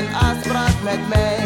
een afspraak met mij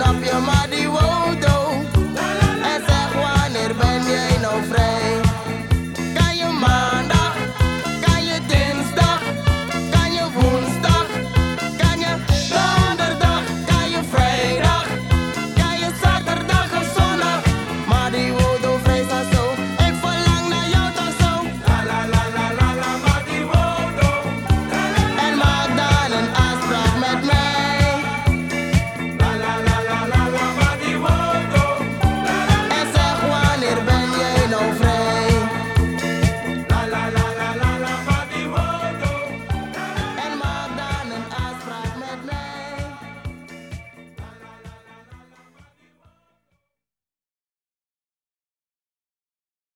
op je Madi